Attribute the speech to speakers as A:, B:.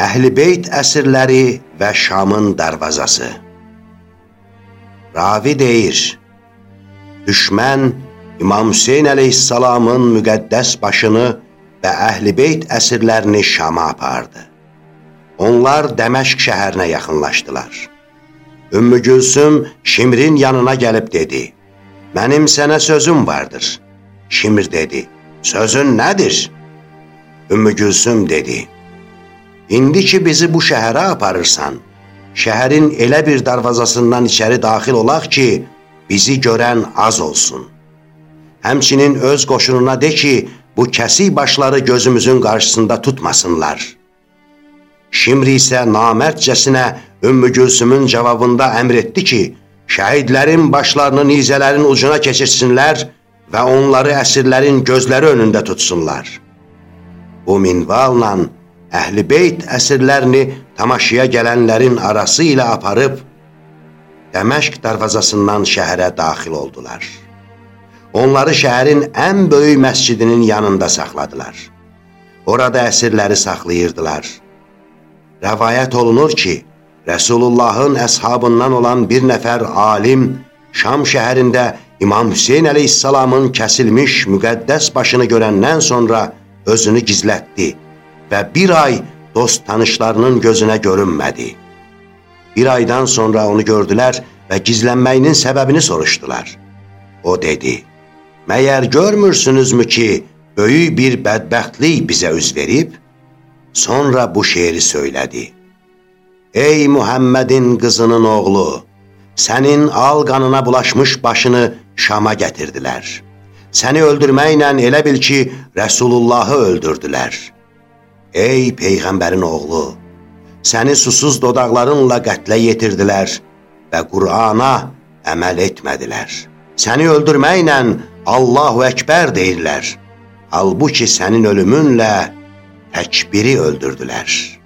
A: Əhl-i Beyt əsirləri və Şamın darvazası. Ravi deyir, düşmən İmam Hüseyin əleyhissalamın müqəddəs başını və Əhl-i Beyt əsirlərini Şama apardı. Onlar Dəməşq şəhərinə yaxınlaşdılar. Ümmü Gülsüm Şimrin yanına gəlib dedi, Mənim sənə sözüm vardır. Şimr dedi, Sözün nədir? Ümmü Gülsüm dedi, İndi ki bizi bu şəhərə aparırsan, şəhərin elə bir darvazasından içəri daxil olaq ki, bizi görən az olsun. Həmçinin öz qoşununa de ki, bu kəsik başları gözümüzün qarşısında tutmasınlar. Şimri isə namərtcəsinə Ümmü Gülsümün cavabında əmr etdi ki, şəhidlərin başlarını nizələrin ucuna keçirsinlər və onları əsirlərin gözləri önündə tutsunlar. Bu minvalla Əhl-i Beyt əsirlərini tamaşaya gələnlərin arası ilə aparıb, Dəməşq darvazasından şəhərə daxil oldular. Onları şəhərin ən böyük məscidinin yanında saxladılar. Orada əsirləri saxlayırdılar. Rəvayət olunur ki, Rəsulullahın əshabından olan bir nəfər alim Şam şəhərində İmam Hüseyin əleyhissalamın kəsilmiş müqəddəs başını görəndən sonra özünü gizlətdi və bir ay dost tanışlarının gözünə görünmədi. Bir aydan sonra onu gördülər və gizlənməyinin səbəbini soruşdular. O dedi, məyər görmürsünüzmü ki, böyük bir bədbəxtlik bizə üz verib? Sonra bu şeiri söylədi. Ey Muhammedin qızının oğlu, sənin al qanına bulaşmış başını Şama gətirdilər. Səni öldürməklə elə bil ki, Rəsulullahı öldürdülər. Ey Peyğəmbərin oğlu, səni susuz dodaqlarınla qətlə yetirdilər və Qurana əməl etmədilər. Səni öldürməklə Allahu Əkbər deyirlər. Halbuki sənin ölümünlə təkbiri öldürdülər.''